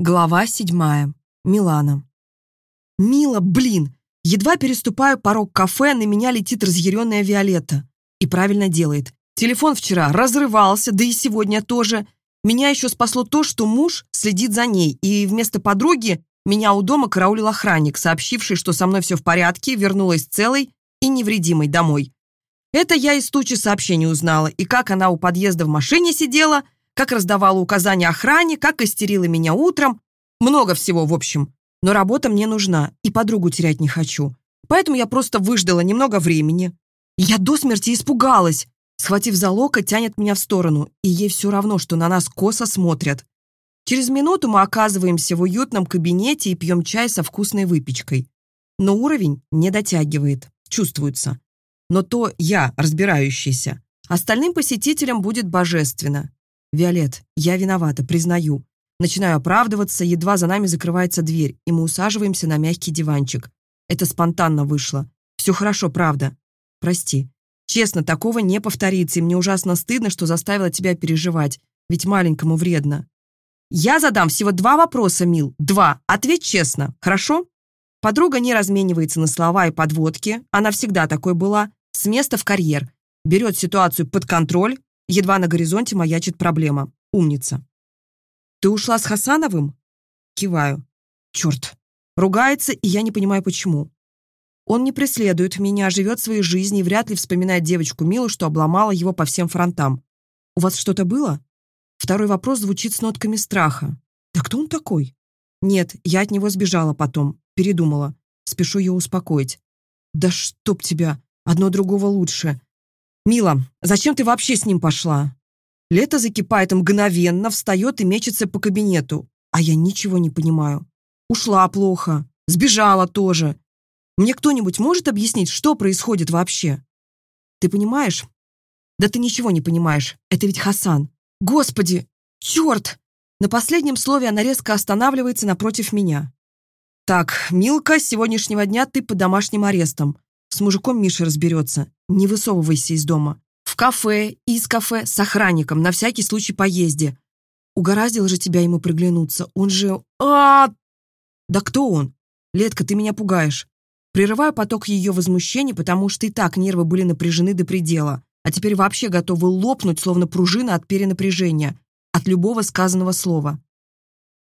Глава седьмая. Милана. Мила, блин! Едва переступаю порог кафе, на меня летит разъяренная Виолетта. И правильно делает. Телефон вчера разрывался, да и сегодня тоже. Меня еще спасло то, что муж следит за ней, и вместо подруги меня у дома караулил охранник, сообщивший, что со мной все в порядке, вернулась целой и невредимой домой. Это я из тучи сообщений узнала, и как она у подъезда в машине сидела – как раздавала указания охране, как истерила меня утром. Много всего, в общем. Но работа мне нужна, и подругу терять не хочу. Поэтому я просто выждала немного времени. Я до смерти испугалась. Схватив за локоть, тянет меня в сторону, и ей все равно, что на нас косо смотрят. Через минуту мы оказываемся в уютном кабинете и пьем чай со вкусной выпечкой. Но уровень не дотягивает, чувствуется. Но то я, разбирающийся. Остальным посетителям будет божественно. «Виолет, я виновата, признаю. Начинаю оправдываться, едва за нами закрывается дверь, и мы усаживаемся на мягкий диванчик. Это спонтанно вышло. Все хорошо, правда. Прости. Честно, такого не повторится, и мне ужасно стыдно, что заставила тебя переживать, ведь маленькому вредно. Я задам всего два вопроса, Мил. Два. Ответь честно, хорошо? Подруга не разменивается на слова и подводки, она всегда такой была, с места в карьер, берет ситуацию под контроль, Едва на горизонте маячит проблема. Умница. «Ты ушла с Хасановым?» Киваю. «Черт!» Ругается, и я не понимаю, почему. Он не преследует меня, живет своей жизнью и вряд ли вспоминает девочку Милу, что обломала его по всем фронтам. «У вас что-то было?» Второй вопрос звучит с нотками страха. «Да кто он такой?» «Нет, я от него сбежала потом. Передумала. Спешу ее успокоить. «Да чтоб тебя! Одно другого лучше. «Мила, зачем ты вообще с ним пошла?» Лето закипает мгновенно, встает и мечется по кабинету. А я ничего не понимаю. Ушла плохо, сбежала тоже. Мне кто-нибудь может объяснить, что происходит вообще? Ты понимаешь? Да ты ничего не понимаешь. Это ведь Хасан. Господи, черт! На последнем слове она резко останавливается напротив меня. Так, Милка, с сегодняшнего дня ты под домашним арестом. С мужиком Миша разберется. Не высовывайся из дома. В кафе, из кафе, с охранником, на всякий случай поезде. Угораздил же тебя ему приглянуться. Он же... а Да кто он? Летка, ты меня пугаешь. Прерываю поток ее возмущений, потому что и так нервы были напряжены до предела, а теперь вообще готовы лопнуть, словно пружина от перенапряжения, от любого сказанного слова.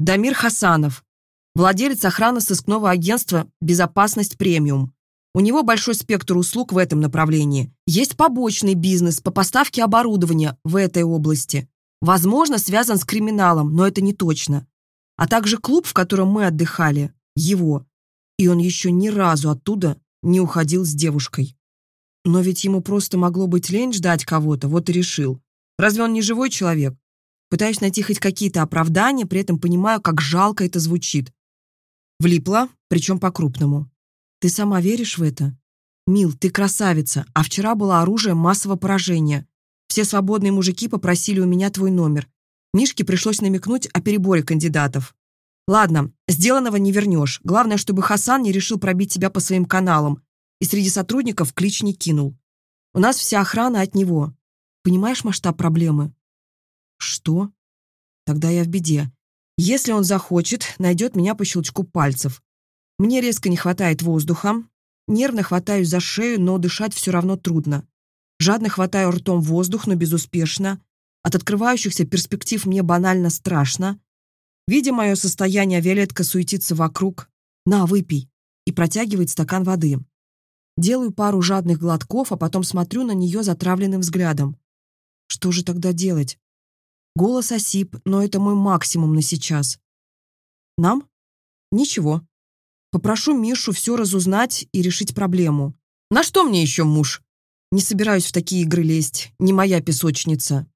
Дамир Хасанов, владелец охраны сыскного агентства «Безопасность премиум». У него большой спектр услуг в этом направлении. Есть побочный бизнес по поставке оборудования в этой области. Возможно, связан с криминалом, но это не точно. А также клуб, в котором мы отдыхали, его. И он еще ни разу оттуда не уходил с девушкой. Но ведь ему просто могло быть лень ждать кого-то, вот и решил. Разве он не живой человек? Пытаюсь найти хоть какие-то оправдания, при этом понимаю, как жалко это звучит. Влипла, причем по-крупному. Ты сама веришь в это? Мил, ты красавица, а вчера было оружие массового поражения. Все свободные мужики попросили у меня твой номер. Мишке пришлось намекнуть о переборе кандидатов. Ладно, сделанного не вернешь. Главное, чтобы Хасан не решил пробить тебя по своим каналам и среди сотрудников клич не кинул. У нас вся охрана от него. Понимаешь масштаб проблемы? Что? Тогда я в беде. Если он захочет, найдет меня по щелчку пальцев. Мне резко не хватает воздуха. Нервно хватаюсь за шею, но дышать все равно трудно. Жадно хватаю ртом воздух, но безуспешно. От открывающихся перспектив мне банально страшно. Видя мое состояние, Виолетка суетится вокруг. «На, выпей!» и протягивает стакан воды. Делаю пару жадных глотков, а потом смотрю на нее затравленным взглядом. Что же тогда делать? Голос осип, но это мой максимум на сейчас. Нам? Ничего. Попрошу Мишу все разузнать и решить проблему. На что мне еще муж? Не собираюсь в такие игры лезть. Не моя песочница.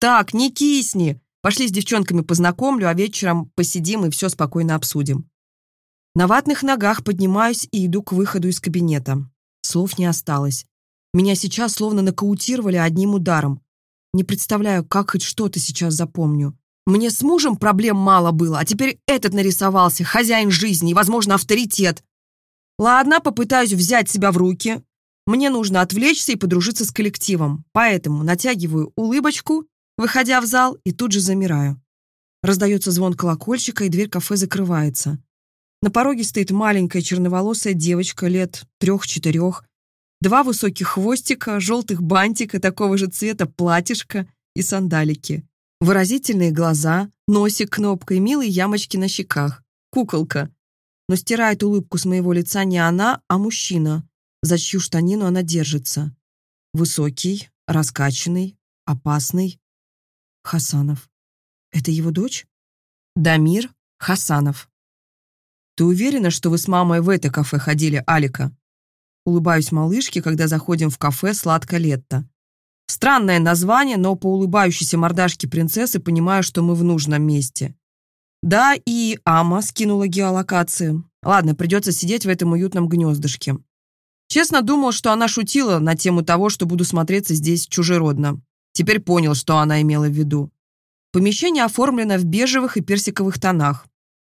Так, не кисни. Пошли с девчонками познакомлю, а вечером посидим и все спокойно обсудим. На ватных ногах поднимаюсь и иду к выходу из кабинета. Слов не осталось. Меня сейчас словно нокаутировали одним ударом. Не представляю, как хоть что-то сейчас запомню. Мне с мужем проблем мало было, а теперь этот нарисовался, хозяин жизни и, возможно, авторитет. Ладно, попытаюсь взять себя в руки. Мне нужно отвлечься и подружиться с коллективом, поэтому натягиваю улыбочку, выходя в зал, и тут же замираю. Раздается звон колокольчика, и дверь кафе закрывается. На пороге стоит маленькая черноволосая девочка лет трех-четырех. Два высоких хвостика, желтых бантика, такого же цвета платьишко и сандалики. Выразительные глаза, носик кнопкой, милые ямочки на щеках. Куколка. Но стирает улыбку с моего лица не она, а мужчина, за чью штанину она держится. Высокий, раскачанный, опасный. Хасанов. Это его дочь? Дамир Хасанов. «Ты уверена, что вы с мамой в это кафе ходили, Алика?» Улыбаюсь малышке, когда заходим в кафе «Сладко летто». Странное название, но по улыбающейся мордашке принцессы понимаю, что мы в нужном месте. Да, и Ама скинула геолокации. Ладно, придется сидеть в этом уютном гнездышке. Честно думал, что она шутила на тему того, что буду смотреться здесь чужеродно. Теперь понял, что она имела в виду. Помещение оформлено в бежевых и персиковых тонах.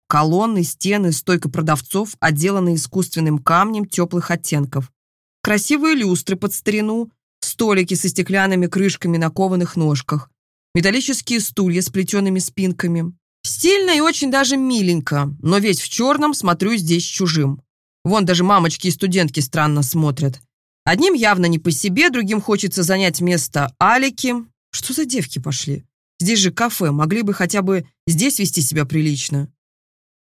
Колонны, стены, стойка продавцов отделаны искусственным камнем теплых оттенков. Красивые люстры под старину, столики со стеклянными крышками на кованых ножках, металлические стулья с плетеными спинками. Стильно и очень даже миленько, но весь в черном смотрю здесь чужим. Вон даже мамочки и студентки странно смотрят. Одним явно не по себе, другим хочется занять место Алики. Что за девки пошли? Здесь же кафе, могли бы хотя бы здесь вести себя прилично.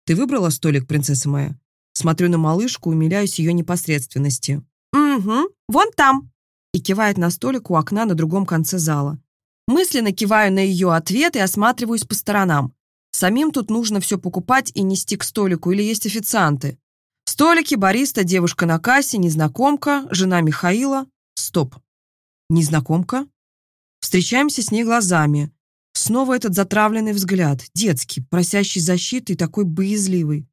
Ты выбрала столик, принцесса моя? Смотрю на малышку, умиляюсь ее непосредственности. «Угу, вон там!» И кивает на столик у окна на другом конце зала. Мысленно киваю на ее ответ и осматриваюсь по сторонам. Самим тут нужно все покупать и нести к столику, или есть официанты. Столики, бариста, девушка на кассе, незнакомка, жена Михаила. Стоп. Незнакомка? Встречаемся с ней глазами. Снова этот затравленный взгляд, детский, просящий защиты и такой боязливый.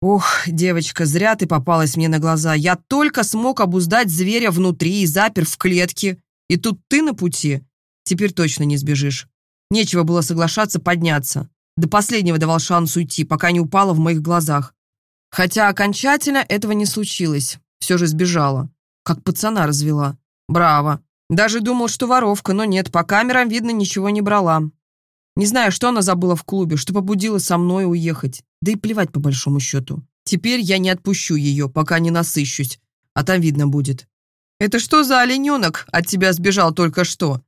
«Ох, девочка, зря ты попалась мне на глаза. Я только смог обуздать зверя внутри и запер в клетке. И тут ты на пути. Теперь точно не сбежишь. Нечего было соглашаться подняться. До последнего давал шанс уйти, пока не упала в моих глазах. Хотя окончательно этого не случилось. Все же сбежала. Как пацана развела. Браво. Даже думал, что воровка, но нет, по камерам, видно, ничего не брала. Не знаю, что она забыла в клубе, что побудила со мной уехать. Да и плевать по большому счету. Теперь я не отпущу ее, пока не насыщусь. А там видно будет. Это что за олененок от тебя сбежал только что?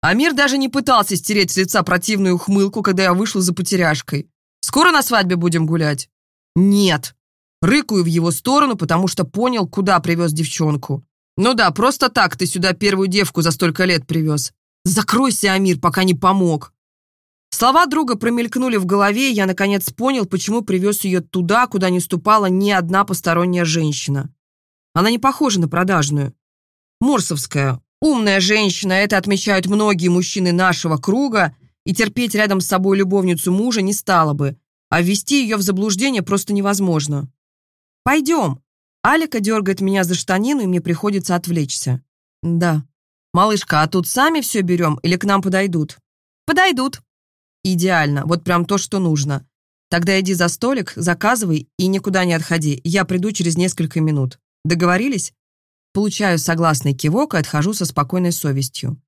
Амир даже не пытался стереть с лица противную ухмылку, когда я вышла за потеряшкой. Скоро на свадьбе будем гулять? Нет. Рыкаю в его сторону, потому что понял, куда привез девчонку. «Ну да, просто так ты сюда первую девку за столько лет привез. Закройся, Амир, пока не помог». Слова друга промелькнули в голове, и я наконец понял, почему привез ее туда, куда не ступала ни одна посторонняя женщина. Она не похожа на продажную. Морсовская, умная женщина, это отмечают многие мужчины нашего круга, и терпеть рядом с собой любовницу мужа не стала бы, а ввести ее в заблуждение просто невозможно. «Пойдем», Алика дергает меня за штанину, и мне приходится отвлечься. Да. Малышка, а тут сами все берем или к нам подойдут? Подойдут. Идеально, вот прям то, что нужно. Тогда иди за столик, заказывай и никуда не отходи. Я приду через несколько минут. Договорились? Получаю согласный кивок и отхожу со спокойной совестью.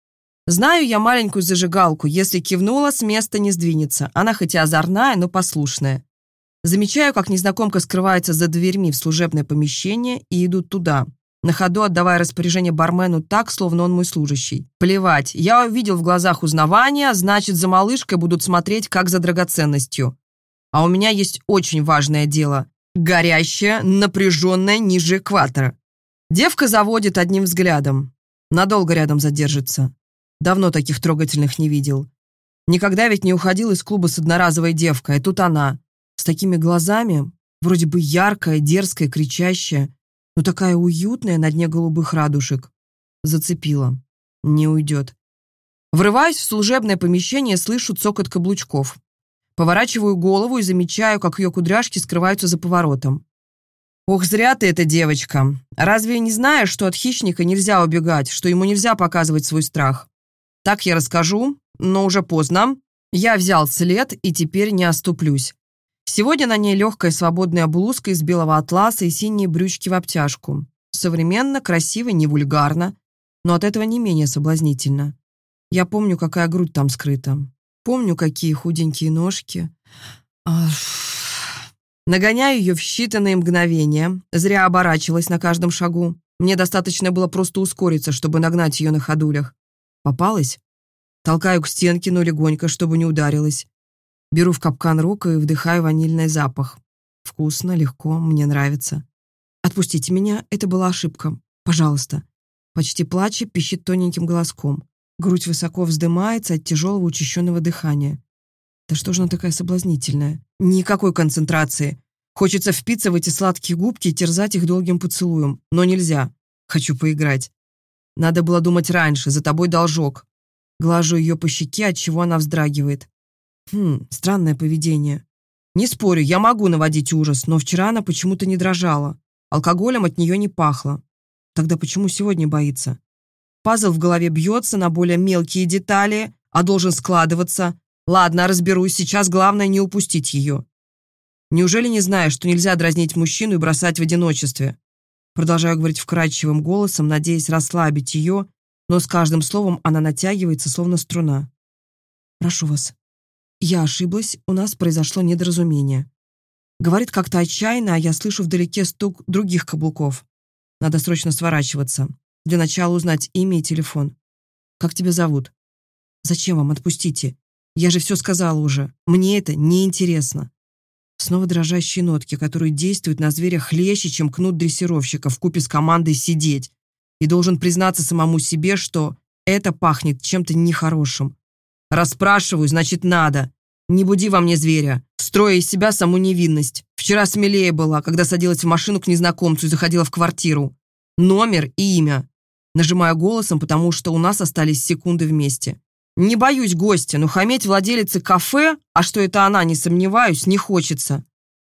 Знаю я маленькую зажигалку. Если кивнула, с места не сдвинется. Она хоть и озорная, но послушная. Замечаю, как незнакомка скрывается за дверьми в служебное помещение и идут туда, на ходу отдавая распоряжение бармену так, словно он мой служащий. Плевать, я увидел в глазах узнавания, значит, за малышкой будут смотреть, как за драгоценностью. А у меня есть очень важное дело. Горящее, напряженное ниже экватора. Девка заводит одним взглядом. Надолго рядом задержится. Давно таких трогательных не видел. Никогда ведь не уходил из клуба с одноразовой девкой, а тут она с такими глазами, вроде бы яркая, дерзкая, кричащая, но такая уютная на дне голубых радужек. Зацепила. Не уйдет. Врываюсь в служебное помещение, слышу цокот каблучков. Поворачиваю голову и замечаю, как ее кудряшки скрываются за поворотом. «Ох, зря ты эта девочка. Разве не знаешь, что от хищника нельзя убегать, что ему нельзя показывать свой страх? Так я расскажу, но уже поздно. Я взял след и теперь не оступлюсь. Сегодня на ней легкая свободная блузка из белого атласа и синие брючки в обтяжку. Современно, красиво, не вульгарно, но от этого не менее соблазнительно. Я помню, какая грудь там скрыта. помню, какие худенькие ножки. Ах. Нагоняю ее в считанные мгновения, зря оборачивалась на каждом шагу. Мне достаточно было просто ускориться, чтобы нагнать ее на ходулях. Попалась? Толкаю к стенке, но легонько, чтобы не ударилась. Беру в капкан руку и вдыхаю ванильный запах. Вкусно, легко, мне нравится. Отпустите меня, это была ошибка. Пожалуйста. Почти плача, пищит тоненьким голоском. Грудь высоко вздымается от тяжелого учащенного дыхания. Да что же она такая соблазнительная? Никакой концентрации. Хочется впиться в эти сладкие губки и терзать их долгим поцелуем. Но нельзя. Хочу поиграть. Надо было думать раньше, за тобой должок. Глажу ее по щеке, от чего она вздрагивает. Хм, странное поведение. Не спорю, я могу наводить ужас, но вчера она почему-то не дрожала. Алкоголем от нее не пахло. Тогда почему сегодня боится? Пазл в голове бьется на более мелкие детали, а должен складываться. Ладно, разберусь, сейчас главное не упустить ее. Неужели не знаешь, что нельзя дразнить мужчину и бросать в одиночестве? Продолжаю говорить вкрадчивым голосом, надеясь расслабить ее, но с каждым словом она натягивается, словно струна. Прошу вас. Я ошиблась, у нас произошло недоразумение. Говорит как-то отчаянно, а я слышу вдалеке стук других каблуков. Надо срочно сворачиваться. Для начала узнать имя и телефон. Как тебя зовут? Зачем вам? Отпустите. Я же все сказала уже. Мне это не интересно. Снова дрожащие нотки, которые действуют на зверя хлеще, чем кнут дрессировщика в купе с командой сидеть. И должен признаться самому себе, что это пахнет чем-то нехорошим. Расспрашиваю, значит, надо. Не буди во мне зверя, строя из себя саму невинность. Вчера смелее была, когда садилась в машину к незнакомцу и заходила в квартиру. Номер и имя. Нажимаю голосом, потому что у нас остались секунды вместе. Не боюсь гостя, но хаметь владелицы кафе, а что это она, не сомневаюсь, не хочется.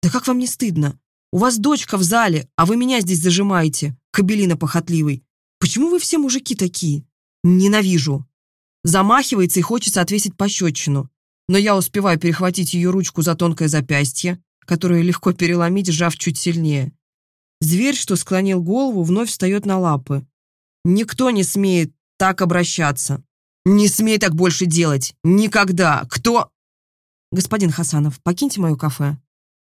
Да как вам не стыдно? У вас дочка в зале, а вы меня здесь зажимаете, кабелина похотливый. Почему вы все мужики такие? Ненавижу. Замахивается и хочется отвесить пощечину. Но я успеваю перехватить ее ручку за тонкое запястье, которое легко переломить, сжав чуть сильнее. Зверь, что склонил голову, вновь встает на лапы. Никто не смеет так обращаться. Не смей так больше делать. Никогда. Кто... Господин Хасанов, покиньте мое кафе.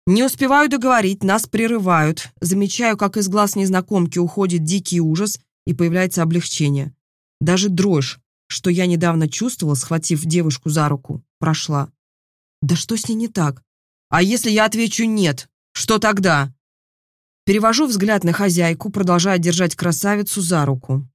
Не успеваю договорить, нас прерывают. Замечаю, как из глаз незнакомки уходит дикий ужас и появляется облегчение. Даже дрожь, что я недавно чувствовал, схватив девушку за руку, прошла. Да что с ней не так? А если я отвечу «нет», что тогда? Перевожу взгляд на хозяйку, продолжая держать красавицу за руку.